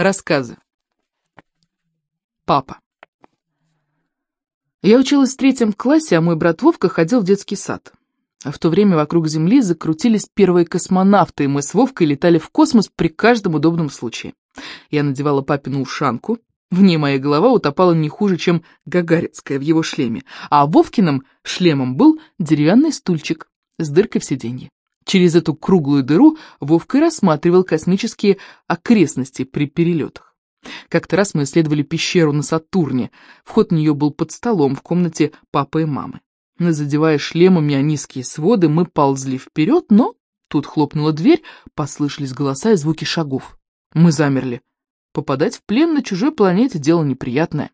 Рассказы. Папа. Я училась в третьем классе, а мой брат Вовка ходил в детский сад. А в то время вокруг Земли закрутились первые космонавты, и мы с Вовкой летали в космос при каждом удобном случае. Я надевала папину ушанку, в ней моя голова утопала не хуже, чем гагаринская в его шлеме, а Вовкиным шлемом был деревянный стульчик с дыркой в сиденье. Через эту круглую дыру Вовка рассматривал космические окрестности при перелетах. Как-то раз мы исследовали пещеру на Сатурне. Вход в нее был под столом в комнате папы и мамы. Задевая шлемами о низкие своды, мы ползли вперед, но тут хлопнула дверь, послышались голоса и звуки шагов. Мы замерли. Попадать в плен на чужой планете — дело неприятное.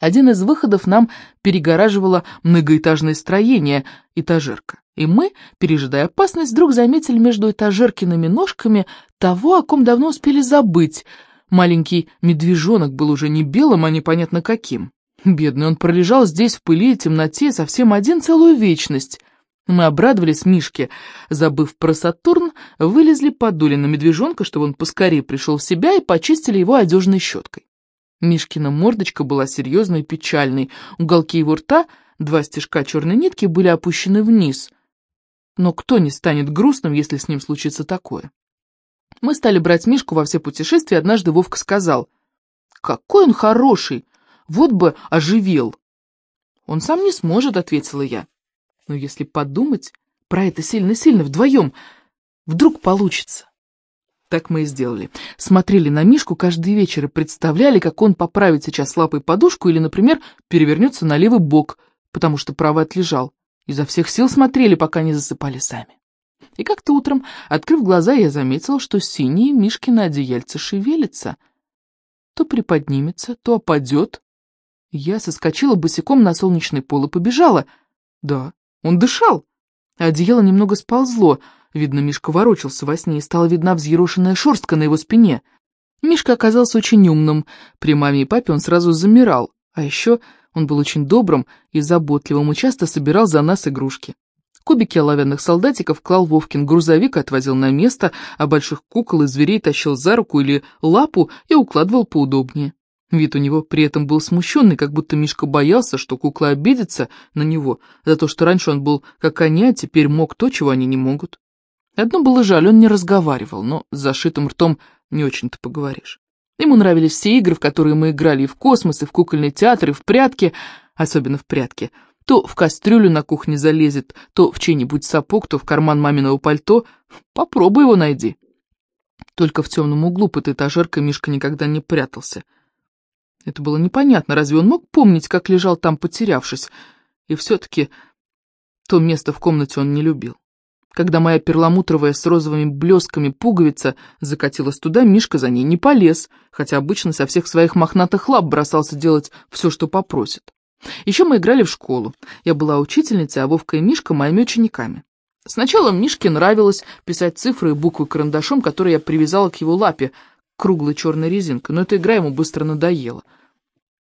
Один из выходов нам перегораживало многоэтажное строение, этажерка. И мы, пережидая опасность, вдруг заметили между этажеркиными ножками того, о ком давно успели забыть. Маленький медвежонок был уже не белым, а непонятно каким. Бедный, он пролежал здесь в пыли и темноте совсем один целую вечность. Мы обрадовались Мишке, забыв про Сатурн, вылезли, подули на медвежонка, чтобы он поскорее пришел в себя, и почистили его одежной щеткой. Мишкина мордочка была серьезной и печальной, уголки его рта, два стежка черной нитки, были опущены вниз. Но кто не станет грустным, если с ним случится такое? Мы стали брать Мишку во все путешествия, однажды Вовка сказал, «Какой он хороший! Вот бы оживел!» «Он сам не сможет», — ответила я. Но если подумать про это сильно-сильно вдвоем, вдруг получится. Так мы и сделали. Смотрели на Мишку каждый вечер и представляли, как он поправит сейчас лапой подушку или, например, перевернется на левый бок, потому что правый отлежал. Изо всех сил смотрели, пока не засыпали сами. И как-то утром, открыв глаза, я заметила, что синие Мишкины одеяльце шевелится. То приподнимется, то опадет. Я соскочила босиком на солнечный пол и побежала. Да, он дышал. Одеяло немного сползло. Видно, Мишка ворочался во сне, и стала видна взъерошенная шерстка на его спине. Мишка оказался очень умным. При маме и папе он сразу замирал. А еще он был очень добрым и заботливым и часто собирал за нас игрушки. Кубики оловянных солдатиков клал Вовкин грузовик отвозил на место, а больших кукол и зверей тащил за руку или лапу и укладывал поудобнее. Вид у него при этом был смущенный, как будто Мишка боялся, что кукла обидится на него за то, что раньше он был как они, а теперь мог то, чего они не могут. Одно было жаль, он не разговаривал, но с зашитым ртом не очень-то поговоришь. Ему нравились все игры, в которые мы играли и в космос, и в кукольный театр, и в прятки, особенно в прятки. То в кастрюлю на кухне залезет, то в чей-нибудь сапог, то в карман маминого пальто. Попробуй его найди. Только в темном углу под этажеркой Мишка никогда не прятался — это было непонятно, разве он мог помнить, как лежал там, потерявшись? И все-таки то место в комнате он не любил. Когда моя перламутровая с розовыми блесками пуговица закатилась туда, Мишка за ней не полез, хотя обычно со всех своих мохнатых лап бросался делать все, что попросит. Еще мы играли в школу. Я была учительницей, а Вовка и Мишка моими учениками. Сначала Мишке нравилось писать цифры и буквы карандашом, которые я привязала к его лапе, круглой черной резинкой, но эта игра ему быстро надоела.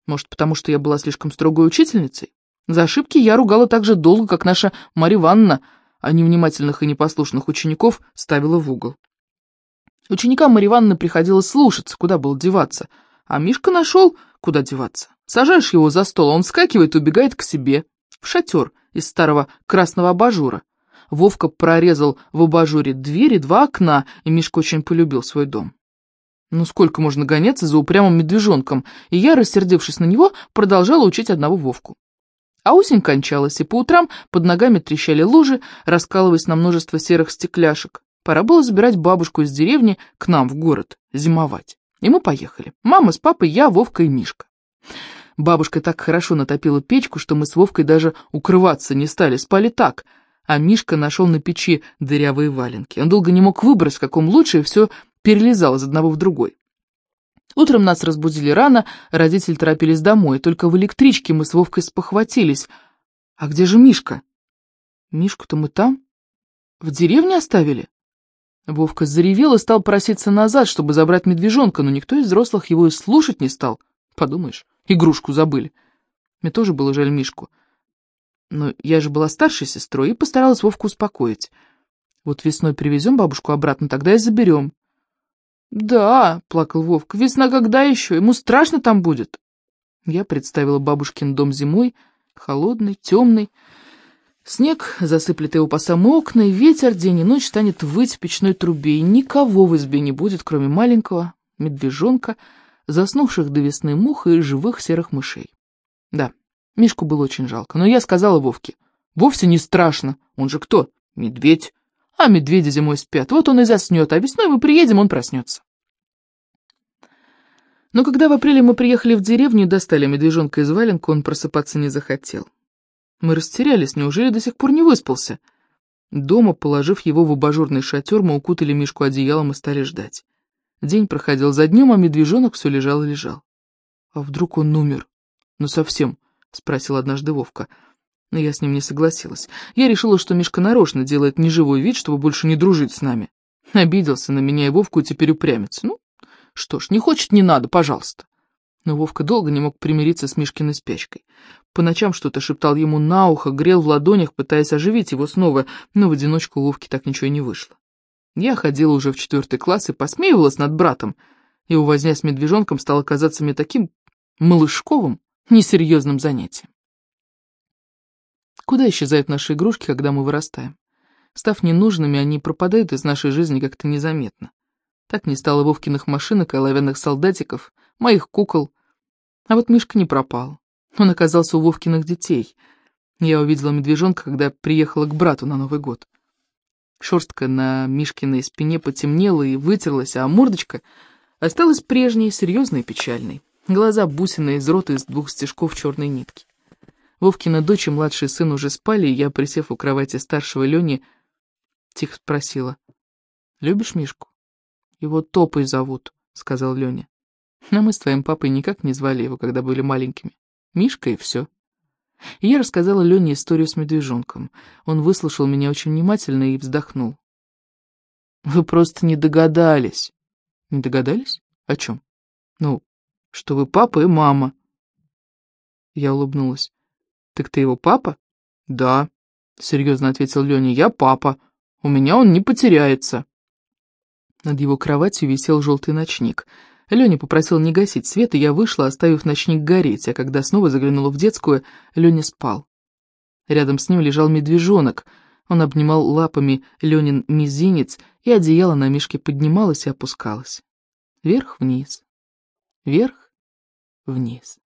Может, потому что я была слишком строгой учительницей? За ошибки я ругала так же долго, как наша Марья Ивановна, а невнимательных и непослушных учеников ставила в угол. Ученикам Марьи Ивановны приходилось слушаться, куда было деваться, а Мишка нашел, куда деваться. Сажаешь его за стол, а он скакивает и убегает к себе, в шатер из старого красного абажура. Вовка прорезал в абажуре двери, два окна, и Мишка очень полюбил свой дом. Ну сколько можно гоняться за упрямым медвежонком? И я, рассердившись на него, продолжала учить одного Вовку. А осень кончалась, и по утрам под ногами трещали лужи, раскалываясь на множество серых стекляшек. Пора было забирать бабушку из деревни к нам в город, зимовать. И мы поехали. Мама с папой, я, Вовка и Мишка. Бабушка так хорошо натопила печку, что мы с Вовкой даже укрываться не стали, спали так. А Мишка нашел на печи дырявые валенки. Он долго не мог выбрать, в каком лучше, и все перелезал из одного в другой. Утром нас разбудили рано, родители торопились домой, только в электричке мы с Вовкой спохватились. А где же Мишка? Мишку-то мы там? В деревне оставили? Вовка заревел и стал проситься назад, чтобы забрать медвежонка, но никто из взрослых его и слушать не стал. Подумаешь, игрушку забыли. Мне тоже было жаль Мишку. Но я же была старшей сестрой и постаралась Вовку успокоить. Вот весной привезем бабушку обратно, тогда и заберем. «Да», — плакал Вовка, — «весна когда еще? Ему страшно там будет». Я представила бабушкин дом зимой, холодный, темный. Снег засыплет его по самые окна, и ветер день и ночь станет выть в печной трубе, и никого в избе не будет, кроме маленького медвежонка, заснувших до весны мух и живых серых мышей. Да, Мишку было очень жалко, но я сказала Вовке, вовсе не страшно, он же кто? Медведь. А медведи зимой спят, вот он и заснет, а весной мы приедем, он проснется. Но когда в апреле мы приехали в деревню и достали медвежонка из валенка, он просыпаться не захотел. Мы растерялись, неужели до сих пор не выспался? Дома, положив его в абажурный шатер, мы укутали Мишку одеялом и стали ждать. День проходил за днем, а медвежонок все лежал и лежал. А вдруг он умер? Ну совсем, спросил однажды Вовка. Но я с ним не согласилась. Я решила, что Мишка нарочно делает неживой вид, чтобы больше не дружить с нами. Обиделся на меня и Вовку и теперь упрямится. Ну, что ж, не хочет, не надо, пожалуйста. Но Вовка долго не мог примириться с Мишкиной спячкой. По ночам что-то шептал ему на ухо, грел в ладонях, пытаясь оживить его снова, но в одиночку у Вовки так ничего и не вышло. Я ходила уже в четвертый класс и посмеивалась над братом. Его возня с медвежонком стала казаться мне таким малышковым, несерьезным занятием. Куда исчезают наши игрушки, когда мы вырастаем? Став ненужными, они пропадают из нашей жизни как-то незаметно. Так не стало Вовкиных машинок и оловянных солдатиков, моих кукол. А вот Мишка не пропал. Он оказался у Вовкиных детей. Я увидела медвежонка, когда приехала к брату на Новый год. Шерстка на Мишкиной спине потемнела и вытерлась, а мордочка осталась прежней, серьезной и печальной. Глаза бусины из рота из двух стежков черной нитки. Вовкина дочь и младший сын уже спали, и я, присев у кровати старшего Лени, тихо спросила. «Любишь Мишку?» «Его Топой зовут», — сказал Леня. «Но мы с твоим папой никак не звали его, когда были маленькими. Мишка и все». И я рассказала Лене историю с медвежонком. Он выслушал меня очень внимательно и вздохнул. «Вы просто не догадались». «Не догадались? О чем?» «Ну, что вы папа и мама». Я улыбнулась. «Так ты его папа?» «Да», — серьезно ответил Леня, — «я папа. У меня он не потеряется». Над его кроватью висел желтый ночник. Леня попросил не гасить свет, и я вышла, оставив ночник гореть, а когда снова заглянула в детскую, Леня спал. Рядом с ним лежал медвежонок. Он обнимал лапами Ленин мизинец, и одеяло на мишке поднималось и опускалось. Вверх-вниз, вверх-вниз.